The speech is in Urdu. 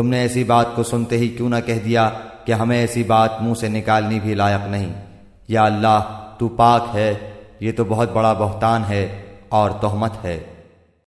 تم نے ایسی بات کو سنتے ہی کیوں نہ کہہ دیا کہ ہمیں ایسی بات منہ سے نکالنی بھی لائق نہیں۔ یا اللہ، تو پاک ہے، یہ تو بہت بڑا بہتان ہے اور تہمت ہے۔